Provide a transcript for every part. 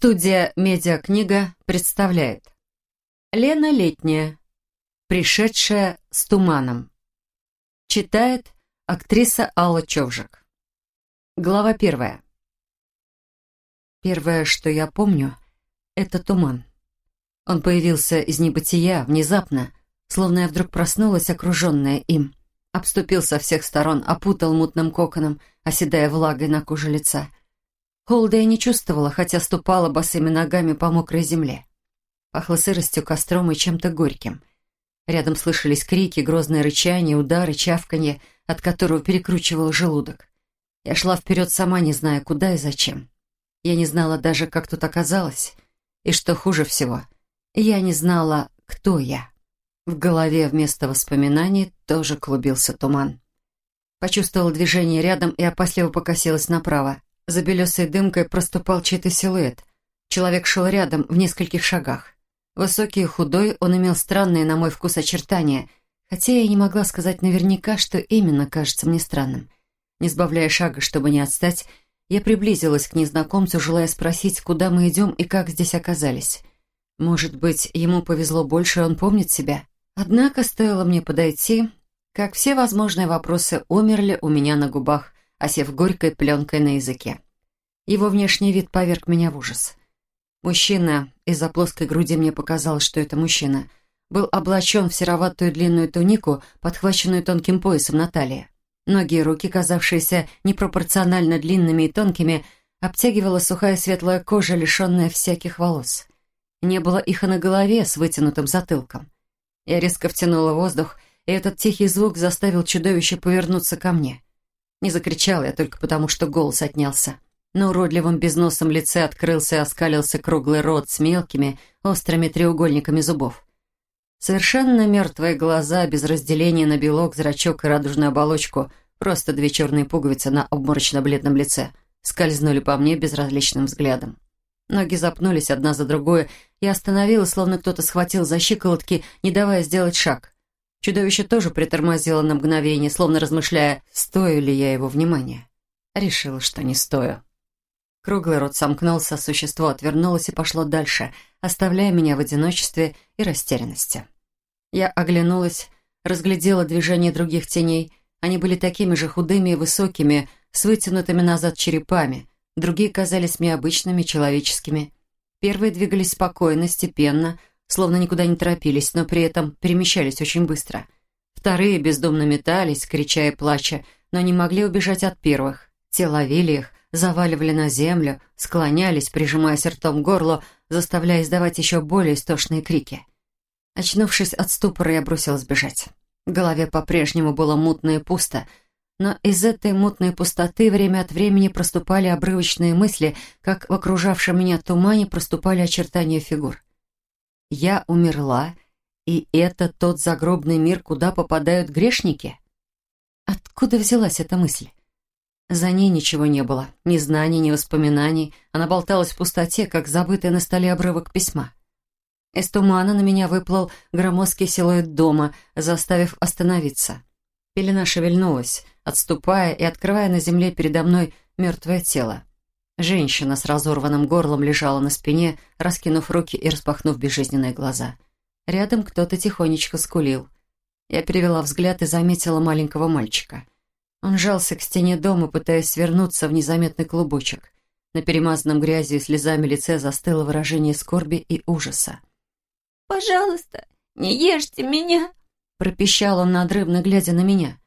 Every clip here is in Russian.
Студия «Медиакнига» представляет Лена Летняя, пришедшая с туманом. Читает актриса Алла Човжик. Глава первая. Первое, что я помню, это туман. Он появился из небытия, внезапно, словно я вдруг проснулась, окруженная им. Обступил со всех сторон, опутал мутным коконом, оседая влагой на коже лица. Холода я не чувствовала, хотя ступала босыми ногами по мокрой земле. Пахло сыростью, костром и чем-то горьким. Рядом слышались крики, грозное рычание, удары, чавканье, от которого перекручивал желудок. Я шла вперед сама, не зная, куда и зачем. Я не знала даже, как тут оказалось. И что хуже всего, я не знала, кто я. В голове вместо воспоминаний тоже клубился туман. Почувствовала движение рядом и опасливо покосилась направо. За белесой дымкой проступал чей-то силуэт. Человек шел рядом, в нескольких шагах. Высокий и худой, он имел странные, на мой вкус, очертания, хотя я не могла сказать наверняка, что именно кажется мне странным. Не сбавляя шага, чтобы не отстать, я приблизилась к незнакомцу, желая спросить, куда мы идем и как здесь оказались. Может быть, ему повезло больше, и он помнит себя. Однако стоило мне подойти, как все возможные вопросы умерли у меня на губах, осев горькой пленкой на языке. Его внешний вид поверг меня в ужас. Мужчина, из-за плоской груди мне показалось, что это мужчина, был облачен в сероватую длинную тунику, подхваченную тонким поясом на талии. Ноги и руки, казавшиеся непропорционально длинными и тонкими, обтягивала сухая светлая кожа, лишенная всяких волос. Не было их и на голове с вытянутым затылком. Я резко втянула воздух, и этот тихий звук заставил чудовище повернуться ко мне. Не закричал я только потому, что голос отнялся. На уродливом безносом лице открылся и оскалился круглый рот с мелкими, острыми треугольниками зубов. Совершенно мертвые глаза, без разделения на белок, зрачок и радужную оболочку, просто две черные пуговицы на обморочно-бледном лице, скользнули по мне безразличным взглядом. Ноги запнулись одна за другой, и остановилась, словно кто-то схватил за щиколотки, не давая сделать шаг. Чудовище тоже притормозило на мгновение, словно размышляя, стою ли я его внимания. Решила, что не стою. Круглый рот сомкнулся, существо отвернулось и пошло дальше, оставляя меня в одиночестве и растерянности. Я оглянулась, разглядела движение других теней. Они были такими же худыми и высокими, с вытянутыми назад черепами. Другие казались мне обычными, человеческими. Первые двигались спокойно, степенно, словно никуда не торопились, но при этом перемещались очень быстро. Вторые бездумно метались, крича и плача, но не могли убежать от первых. Те ловили их, заваливали на землю, склонялись, прижимаясь ртом к горлу, заставляя издавать еще более истошные крики. Очнувшись от ступора, я бросилась бежать. В голове по-прежнему было мутно и пусто, но из этой мутной пустоты время от времени проступали обрывочные мысли, как в окружавшем меня тумане проступали очертания фигур. Я умерла, и это тот загробный мир, куда попадают грешники? Откуда взялась эта мысль? За ней ничего не было, ни знаний, ни воспоминаний. Она болталась в пустоте, как забытый на столе обрывок письма. Из тумана на меня выплыл громоздкий силуэт дома, заставив остановиться. Пелена шевельнулась, отступая и открывая на земле передо мной мертвое тело. Женщина с разорванным горлом лежала на спине, раскинув руки и распахнув безжизненные глаза. Рядом кто-то тихонечко скулил. Я перевела взгляд и заметила маленького мальчика. Он жался к стене дома, пытаясь свернуться в незаметный клубочек. На перемазанном грязью и слезами лице застыло выражение скорби и ужаса. «Пожалуйста, не ешьте меня!» пропищал он надрывно, глядя на меня.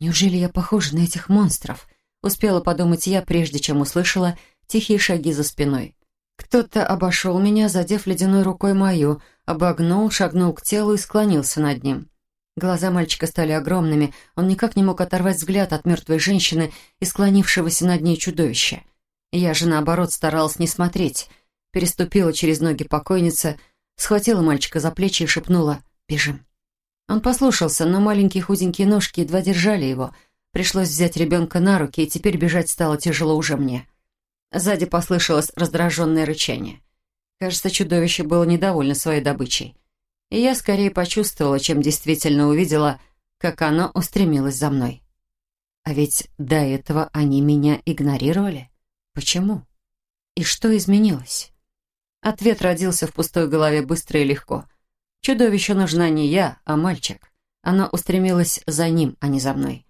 «Неужели я похожа на этих монстров?» Успела подумать я, прежде чем услышала тихие шаги за спиной. Кто-то обошел меня, задев ледяной рукой мою, обогнул, шагнул к телу и склонился над ним. Глаза мальчика стали огромными, он никак не мог оторвать взгляд от мертвой женщины и склонившегося над ней чудовища. Я же, наоборот, старалась не смотреть. Переступила через ноги покойницы, схватила мальчика за плечи и шепнула «Бежим». Он послушался, но маленькие худенькие ножки едва держали его — Пришлось взять ребенка на руки, и теперь бежать стало тяжело уже мне. Сзади послышалось раздраженное рычание. Кажется, чудовище было недовольно своей добычей. И я скорее почувствовала, чем действительно увидела, как оно устремилось за мной. А ведь до этого они меня игнорировали. Почему? И что изменилось? Ответ родился в пустой голове быстро и легко. Чудовищу нужна не я, а мальчик. Она устремилась за ним, а не за мной.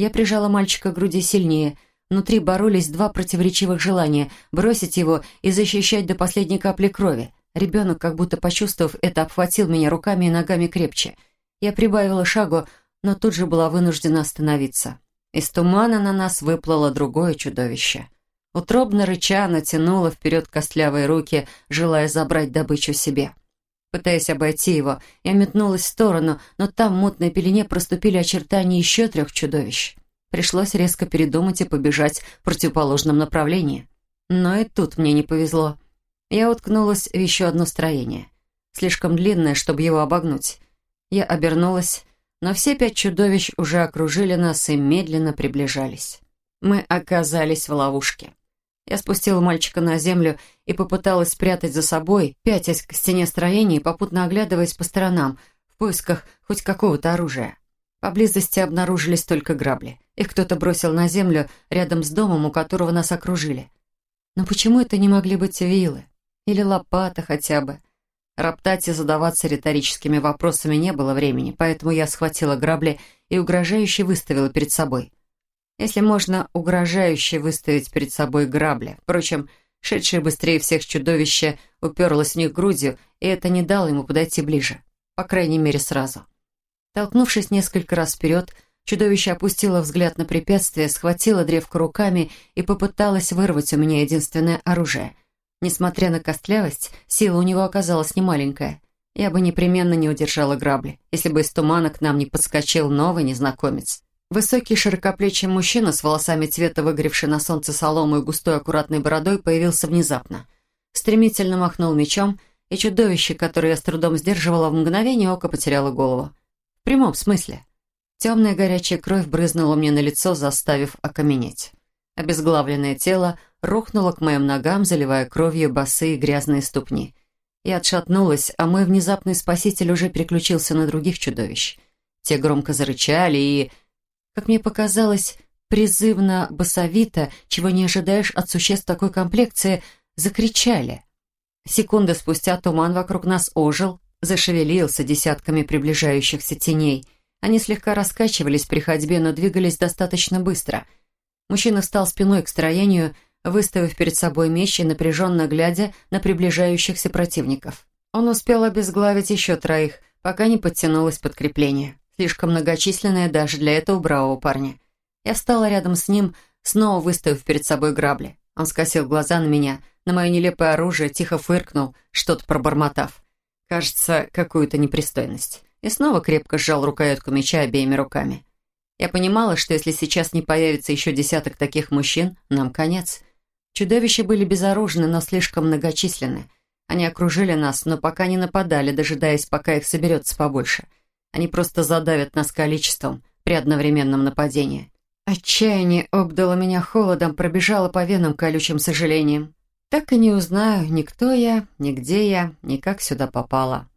Я прижала мальчика к груди сильнее. Внутри боролись два противоречивых желания — бросить его и защищать до последней капли крови. Ребенок, как будто почувствовав это, обхватил меня руками и ногами крепче. Я прибавила шагу, но тут же была вынуждена остановиться. Из тумана на нас выплыло другое чудовище. Утробно рыча натянула вперед костлявые руки, желая забрать добычу себе. Пытаясь обойти его, я метнулась в сторону, но там в мутной пелене проступили очертания еще трех чудовищ. Пришлось резко передумать и побежать в противоположном направлении. Но и тут мне не повезло. Я уткнулась в еще одно строение. Слишком длинное, чтобы его обогнуть. Я обернулась, но все пять чудовищ уже окружили нас и медленно приближались. Мы оказались в ловушке. Я спустила мальчика на землю и попыталась спрятать за собой, пятясь к стене строения и попутно оглядываясь по сторонам, в поисках хоть какого-то оружия. Поблизости обнаружились только грабли. Их кто-то бросил на землю рядом с домом, у которого нас окружили. Но почему это не могли быть вилы? Или лопата хотя бы? Роптать и задаваться риторическими вопросами не было времени, поэтому я схватила грабли и угрожающе выставила перед собой. Если можно угрожающе выставить перед собой грабли. Впрочем, шедшее быстрее всех чудовище уперлось в них грудью, и это не дало ему подойти ближе. По крайней мере, сразу. Толкнувшись несколько раз вперед, чудовище опустило взгляд на препятствие, схватило древко руками и попыталось вырвать у меня единственное оружие — Несмотря на костлявость, сила у него оказалась немаленькая. Я бы непременно не удержала грабли, если бы из тумана к нам не подскочил новый незнакомец. Высокий широкоплечий мужчина с волосами цвета выгоревшей на солнце соломы и густой аккуратной бородой появился внезапно. Стремительно махнул мечом, и чудовище, которое я с трудом сдерживала, в мгновение ока потеряло голову. В прямом смысле. Темная горячая кровь брызнула мне на лицо, заставив окаменеть. Обезглавленное тело рухнуло к моим ногам, заливая кровью босые грязные ступни. Я отшатнулась, а мой внезапный спаситель уже переключился на других чудовищ. Те громко зарычали и, как мне показалось, призывно басовито, чего не ожидаешь от существ такой комплекции, закричали. Секунды спустя туман вокруг нас ожил, зашевелился десятками приближающихся теней. Они слегка раскачивались при ходьбе, но двигались достаточно быстро — Мужчина встал спиной к строению, выставив перед собой меч и напряженно глядя на приближающихся противников. Он успел обезглавить еще троих, пока не подтянулось подкрепление, слишком многочисленное даже для этого бравого парня. Я встала рядом с ним, снова выставив перед собой грабли. Он скосил глаза на меня, на мое нелепое оружие, тихо фыркнул, что-то пробормотав. Кажется, какую-то непристойность. И снова крепко сжал рукоятку меча обеими руками. Я понимала, что если сейчас не появится еще десяток таких мужчин, нам конец. Чудовища были безоружны, но слишком многочисленны. Они окружили нас, но пока не нападали, дожидаясь, пока их соберется побольше. Они просто задавят нас количеством при одновременном нападении. Отчаяние обдало меня холодом, пробежало по венам колючим сожалением. Так и не узнаю, ни кто я, ни где я, ни как сюда попала.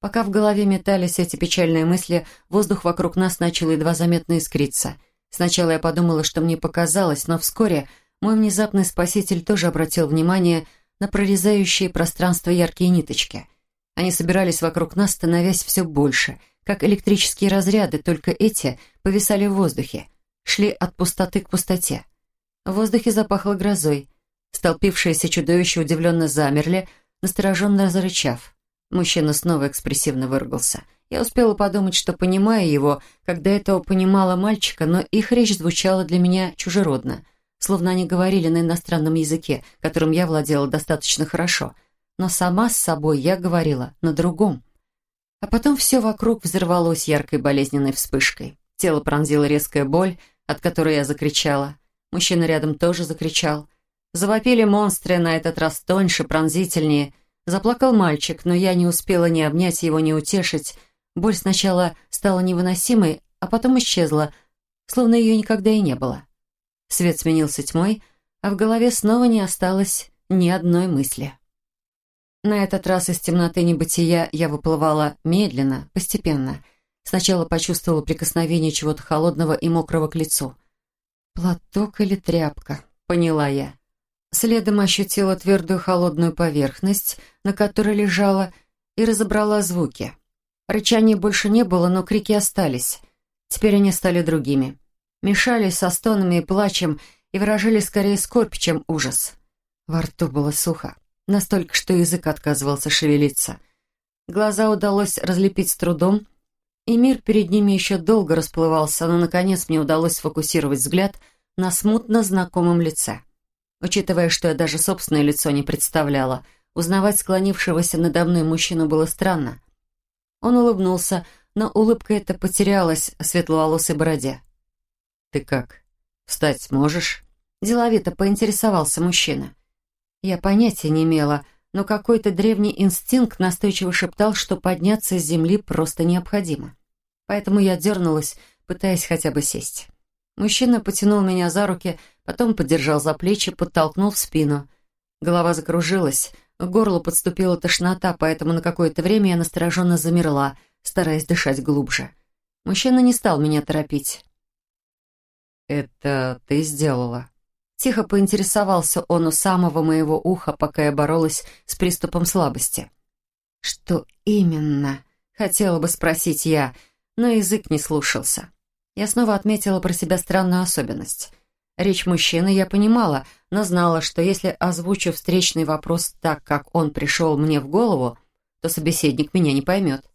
Пока в голове метались эти печальные мысли, воздух вокруг нас начал едва заметно искриться. Сначала я подумала, что мне показалось, но вскоре мой внезапный спаситель тоже обратил внимание на прорезающие пространство яркие ниточки. Они собирались вокруг нас, становясь все больше, как электрические разряды, только эти повисали в воздухе, шли от пустоты к пустоте. В воздухе запахло грозой. Столпившиеся чудовища удивленно замерли, настороженно зарычав. Мужчина снова экспрессивно выругался. Я успела подумать, что понимаю его, когда этого понимала мальчика, но их речь звучала для меня чужеродно, словно они говорили на иностранном языке, которым я владела достаточно хорошо. Но сама с собой я говорила на другом. А потом все вокруг взорвалось яркой болезненной вспышкой. Тело пронзила резкая боль, от которой я закричала. Мужчина рядом тоже закричал. Завопили монстры, на этот раз тоньше, пронзительнее — Заплакал мальчик, но я не успела ни обнять его, ни утешить. Боль сначала стала невыносимой, а потом исчезла, словно ее никогда и не было. Свет сменился тьмой, а в голове снова не осталось ни одной мысли. На этот раз из темноты небытия я выплывала медленно, постепенно. Сначала почувствовала прикосновение чего-то холодного и мокрого к лицу. «Платок или тряпка?» — поняла я. Следом ощутила твердую холодную поверхность, на которой лежала, и разобрала звуки. Рычания больше не было, но крики остались. Теперь они стали другими. Мешались со стонами и плачем и выражали скорее скорбь, чем ужас. Во рту было сухо, настолько, что язык отказывался шевелиться. Глаза удалось разлепить с трудом, и мир перед ними еще долго расплывался, но, наконец, мне удалось сфокусировать взгляд на смутно знакомом лице. Учитывая, что я даже собственное лицо не представляла, узнавать склонившегося надо мной мужчину было странно. Он улыбнулся, но улыбка эта потерялась в светловолосой бороде. «Ты как? Встать можешь?» Деловито поинтересовался мужчина. Я понятия не имела, но какой-то древний инстинкт настойчиво шептал, что подняться с земли просто необходимо. Поэтому я дернулась, пытаясь хотя бы сесть. Мужчина потянул меня за руки, потом поддержал за плечи, подтолкнул в спину. Голова закружилась, к горлу подступила тошнота, поэтому на какое-то время я настороженно замерла, стараясь дышать глубже. Мужчина не стал меня торопить. «Это ты сделала?» Тихо поинтересовался он у самого моего уха, пока я боролась с приступом слабости. «Что именно?» — хотела бы спросить я, но язык не слушался. Я снова отметила про себя странную особенность. Речь мужчины я понимала, но знала, что если озвучу встречный вопрос так, как он пришел мне в голову, то собеседник меня не поймет.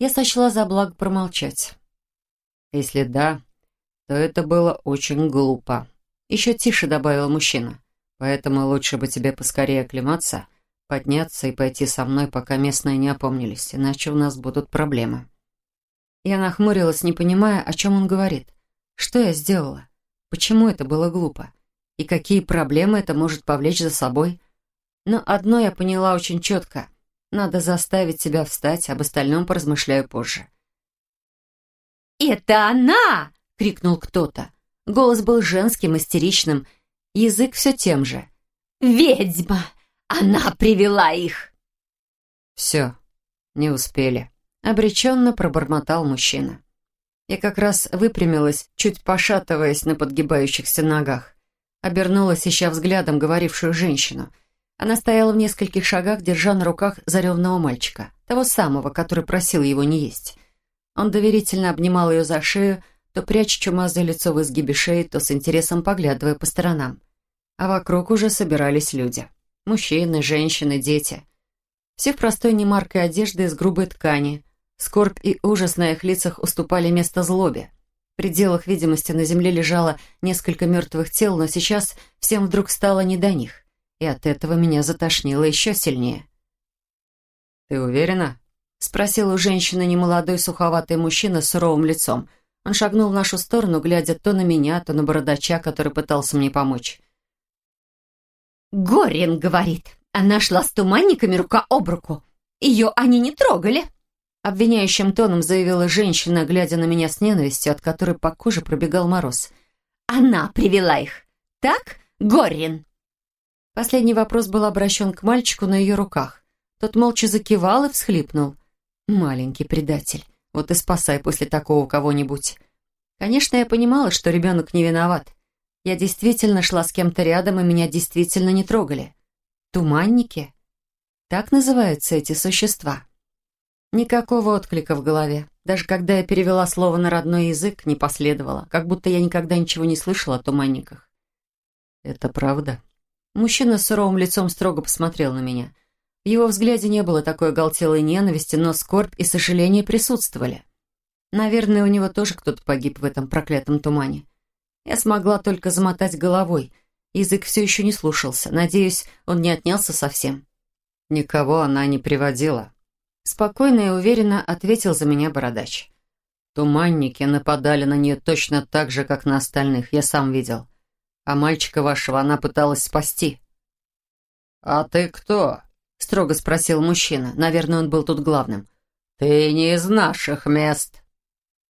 Я сочла за благо промолчать. Если да, то это было очень глупо. Еще тише добавил мужчина. Поэтому лучше бы тебе поскорее оклематься, подняться и пойти со мной, пока местные не опомнились, иначе у нас будут проблемы. Я нахмурилась, не понимая, о чем он говорит. Что я сделала? Почему это было глупо? И какие проблемы это может повлечь за собой? Но одно я поняла очень четко. Надо заставить себя встать, об остальном поразмышляю позже. «Это она!» — крикнул кто-то. Голос был женским, истеричным, язык все тем же. «Ведьма! Она привела их!» «Все, не успели», — обреченно пробормотал мужчина. Я как раз выпрямилась, чуть пошатываясь на подгибающихся ногах. Обернулась, ища взглядом говорившую женщину. Она стояла в нескольких шагах, держа на руках заревного мальчика, того самого, который просил его не есть. Он доверительно обнимал ее за шею, то пряча чумазое лицо в изгибе шеи, то с интересом поглядывая по сторонам. А вокруг уже собирались люди. Мужчины, женщины, дети. Все в простой немаркой одежде из грубой ткани. Скорбь и ужас на их лицах уступали место злобе. В пределах видимости на земле лежало несколько мертвых тел, но сейчас всем вдруг стало не до них. И от этого меня затошнило еще сильнее. «Ты уверена?» — спросил у женщины немолодой суховатый мужчина с суровым лицом — он шагнул в нашу сторону, глядя то на меня, то на бородача, который пытался мне помочь. «Горин, — говорит, — она шла с туманниками рука об руку. Ее они не трогали!» Обвиняющим тоном заявила женщина, глядя на меня с ненавистью, от которой по коже пробегал мороз. «Она привела их. Так, Горин?» Последний вопрос был обращен к мальчику на ее руках. Тот молча закивал и всхлипнул. «Маленький предатель. Вот и спасай после такого кого-нибудь. Конечно, я понимала, что ребенок не виноват. Я действительно шла с кем-то рядом, и меня действительно не трогали. Туманники? Так называются эти существа. Никакого отклика в голове. Даже когда я перевела слово на родной язык, не последовало, как будто я никогда ничего не слышала о туманниках. «Это правда?» Мужчина с суровым лицом строго посмотрел на меня. В его взгляде не было такой оголтелой ненависти, но скорбь и сожаление присутствовали. Наверное, у него тоже кто-то погиб в этом проклятом тумане. Я смогла только замотать головой. Язык все еще не слушался. Надеюсь, он не отнялся совсем. Никого она не приводила. Спокойно и уверенно ответил за меня бородач. Туманники нападали на нее точно так же, как на остальных, я сам видел. А мальчика вашего она пыталась спасти. «А ты кто?» — строго спросил мужчина. Наверное, он был тут главным. «Ты не из наших мест».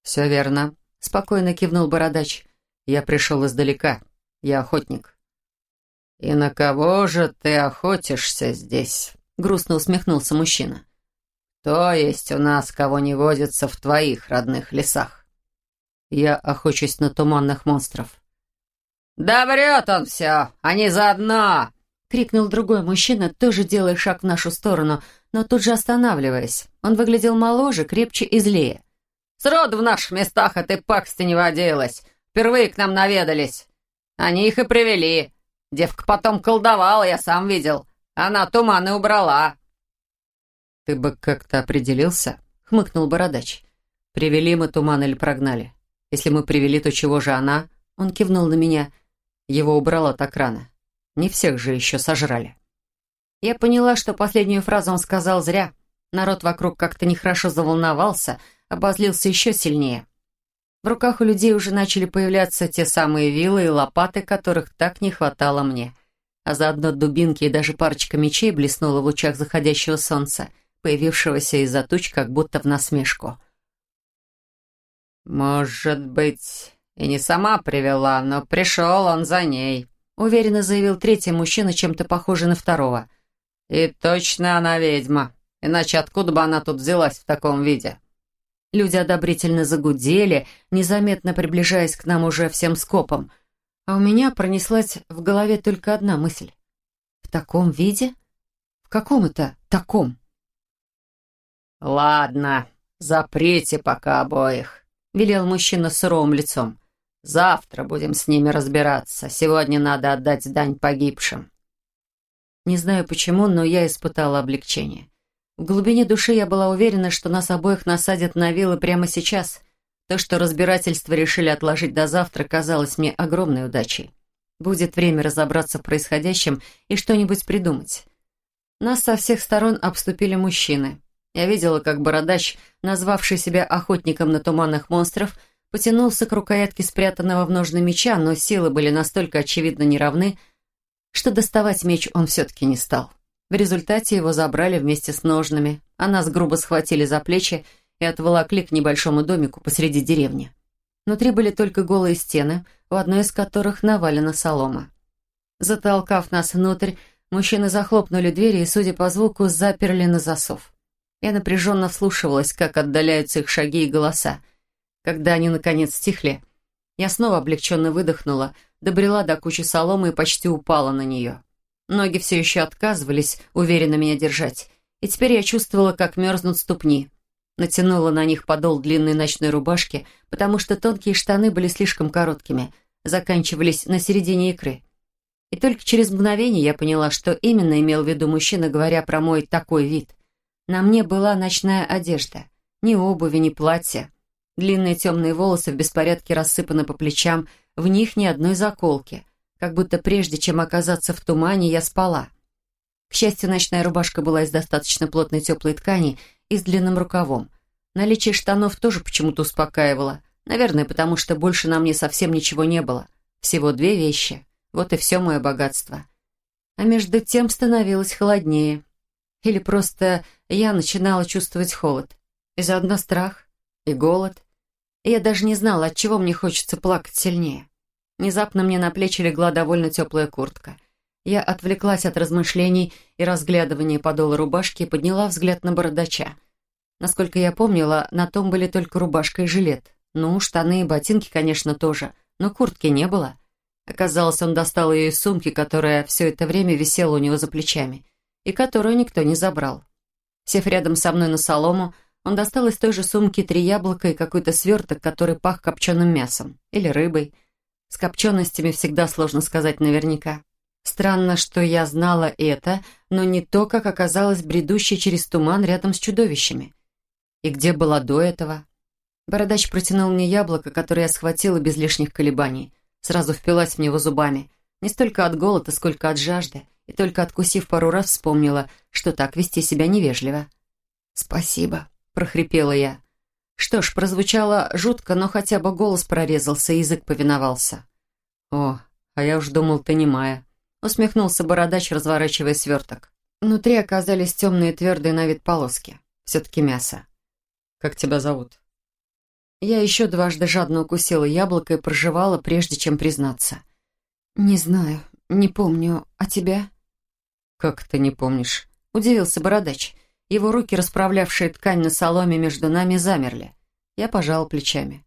«Все верно», — спокойно кивнул бородач. «Я пришел издалека. Я охотник». «И на кого же ты охотишься здесь?» — грустно усмехнулся мужчина. «Кто есть у нас, кого не водится в твоих родных лесах?» «Я охочусь на туманных монстров». «Да врет он все, они заодно!» — крикнул другой мужчина, тоже делая шаг в нашу сторону, но тут же останавливаясь. Он выглядел моложе, крепче и злее. «Сроду в наших местах этой пакости не водилось. Впервые к нам наведались. Они их и привели. Девка потом колдовала, я сам видел. Она туманы убрала». «Ты бы как-то определился?» — хмыкнул Бородач. «Привели мы туман или прогнали? Если мы привели, то чего же она?» Он кивнул на меня. Его убрала так рано. Не всех же еще сожрали. Я поняла, что последнюю фразу он сказал зря. Народ вокруг как-то нехорошо заволновался, обозлился еще сильнее. В руках у людей уже начали появляться те самые вилы и лопаты, которых так не хватало мне. А заодно дубинки и даже парочка мечей блеснула в лучах заходящего солнца, появившегося из-за туч, как будто в насмешку. «Может быть, и не сама привела, но пришел он за ней», уверенно заявил третий мужчина, чем-то похожий на второго. «И точно она ведьма, иначе откуда бы она тут взялась в таком виде?» Люди одобрительно загудели, незаметно приближаясь к нам уже всем скопом. А у меня пронеслась в голове только одна мысль. «В таком виде? В каком это таком?» «Ладно, заприте пока обоих», — велел мужчина с суровым лицом. «Завтра будем с ними разбираться. Сегодня надо отдать дань погибшим». Не знаю почему, но я испытала облегчение. В глубине души я была уверена, что нас обоих насадят на вилы прямо сейчас. То, что разбирательство решили отложить до завтра, казалось мне огромной удачей. Будет время разобраться в происходящем и что-нибудь придумать. Нас со всех сторон обступили мужчины. Я видела, как бородач, назвавший себя охотником на туманных монстров, потянулся к рукоятке спрятанного в ножны меча, но силы были настолько очевидно неравны, что доставать меч он все-таки не стал. В результате его забрали вместе с ножными, а нас грубо схватили за плечи и отволокли к небольшому домику посреди деревни. Внутри были только голые стены, у одной из которых навалена солома. Затолкав нас внутрь, мужчины захлопнули двери и, судя по звуку, заперли на засов. Я напряженно вслушивалась, как отдаляются их шаги и голоса. Когда они, наконец, стихли, я снова облегченно выдохнула, добрела до кучи соломы и почти упала на нее. Ноги все еще отказывались уверенно меня держать, и теперь я чувствовала, как мерзнут ступни. Натянула на них подол длинной ночной рубашки, потому что тонкие штаны были слишком короткими, заканчивались на середине икры. И только через мгновение я поняла, что именно имел в виду мужчина, говоря про мой такой вид. На мне была ночная одежда. Ни обуви, ни платья. Длинные темные волосы в беспорядке рассыпаны по плечам, в них ни одной заколки как будто прежде, чем оказаться в тумане, я спала. К счастью, ночная рубашка была из достаточно плотной теплой ткани и с длинным рукавом. Наличие штанов тоже почему-то успокаивало. Наверное, потому что больше на мне совсем ничего не было. Всего две вещи. Вот и все мое богатство. А между тем становилось холоднее. Или просто я начинала чувствовать холод. И заодно страх, и голод. Я даже не знала, от чего мне хочется плакать сильнее. Внезапно мне на плечи легла довольно теплая куртка. Я отвлеклась от размышлений и разглядывания подола рубашки и подняла взгляд на бородача. Насколько я помнила, на том были только рубашка и жилет. Ну, штаны и ботинки, конечно, тоже, но куртки не было. Оказалось, он достал ее из сумки, которая все это время висела у него за плечами, и которую никто не забрал. Сев рядом со мной на солому, он достал из той же сумки три яблока и какой-то сверток, который пах копченым мясом или рыбой – с копченостями всегда сложно сказать наверняка. Странно, что я знала это, но не то, как оказалось бредущей через туман рядом с чудовищами. И где была до этого? Бородач протянул мне яблоко, которое я схватила без лишних колебаний. Сразу впилась в него зубами. Не столько от голода, сколько от жажды. И только откусив пару раз, вспомнила, что так вести себя невежливо. «Спасибо», — прохрипела я. Что ж, прозвучало жутко, но хотя бы голос прорезался, язык повиновался. «О, а я уж думал, ты не Майя», — усмехнулся бородач, разворачивая сверток. Внутри оказались темные твердые на вид полоски. Все-таки мясо. «Как тебя зовут?» Я еще дважды жадно укусила яблоко и проживала, прежде чем признаться. «Не знаю, не помню. А тебя?» «Как ты не помнишь?» — удивился бородач. Его руки, расправлявшие ткань на соломе между нами, замерли. Я пожал плечами.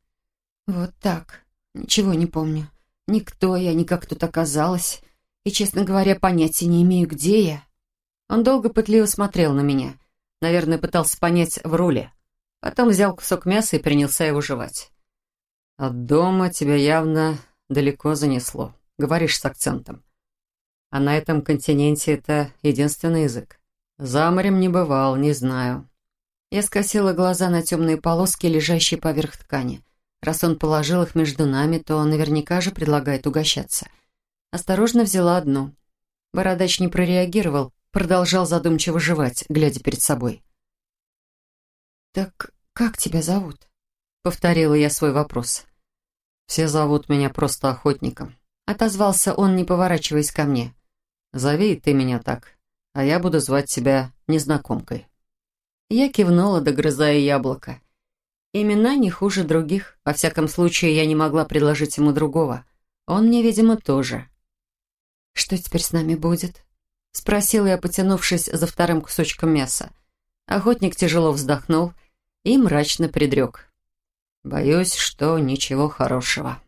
«Вот так. Ничего не помню. Никто я, ни как тут оказалась. И, честно говоря, понятия не имею, где я. Он долго пытливо смотрел на меня. Наверное, пытался понять, в роли. Потом взял кусок мяса и принялся его жевать. «От дома тебя явно далеко занесло», — говоришь с акцентом. А на этом континенте это единственный язык. За морем не бывал, не знаю. Я скосила глаза на темные полоски, лежащие поверх ткани. Раз он положил их между нами, то он наверняка же предлагает угощаться. Осторожно взяла одну. Бородач не прореагировал, продолжал задумчиво жевать, глядя перед собой. «Так как тебя зовут?» — повторила я свой вопрос. «Все зовут меня просто охотником», — отозвался он, не поворачиваясь ко мне. «Зови ты меня так, а я буду звать тебя незнакомкой». Я кивнула, догрызая яблоко. Имена не хуже других. Во всяком случае, я не могла предложить ему другого. Он мне, видимо, тоже. «Что теперь с нами будет?» — спросила я, потянувшись за вторым кусочком мяса. Охотник тяжело вздохнул и мрачно предрек. «Боюсь, что ничего хорошего».